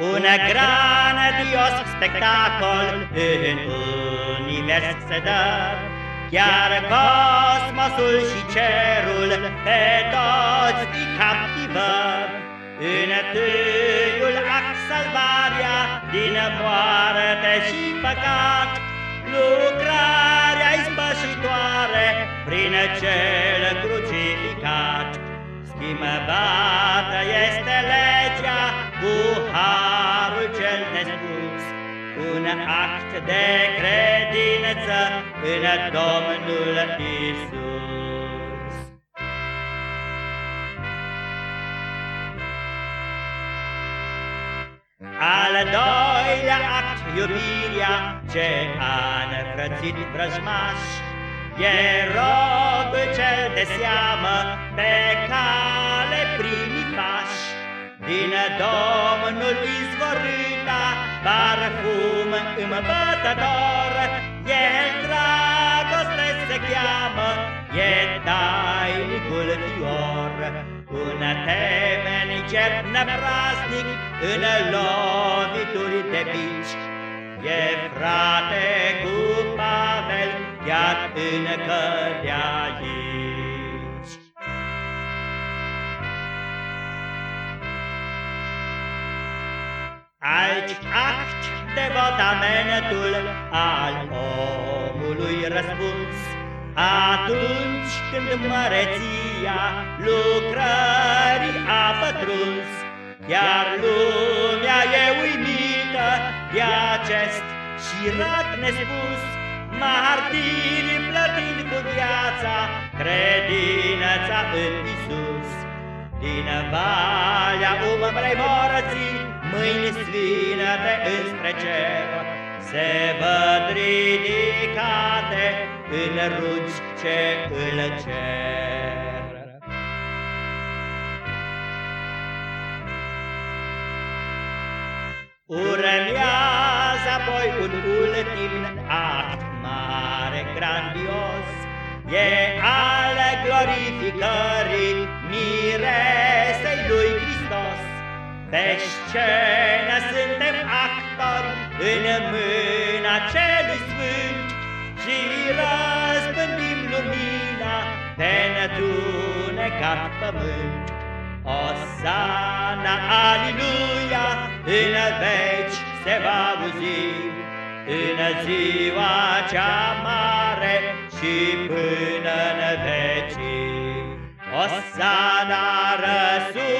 Un grandios spectacol în univers se dă, Chiar cosmosul și cerul pe toți îi captivă. În tâiul act salvarea din moarte și păcat, Lucrarea ispășitoare prin cel crucificat. Schimbată cel nespus, Un act de credință în Domnul Isus. Al doilea act, iubirea ce a înfrățit vrăjmaș, E robul cel de seamă pe cale primii pași, Din Domnul izvorâta parfum îmbătător, E dragoste se cheamă, e tainicul fior, Un temenicer neprasnic în lovituri de bici, E frate cu Pavel, chiar încă de aici. Alt act de votamentul al omului răspuns, Atunci când măreția lucrării a pătruns, Iar lumea e uimită de acest șirac nespus, Martiri plătind cu viața credința în Isus. Din valea umbrei morții, mâini sfinăte înspre cer, Se văd ridicate în rugi ce îl cer. Urmează apoi un ultim act mare, grandios, E al glorificării Pe scenă suntem actori în mâna celui sfânt Și răspândim lumina pe netunecat pământ. Osana, aleluia, în veci se va auzi, În ziua cea mare și până în veci. Osana răsună,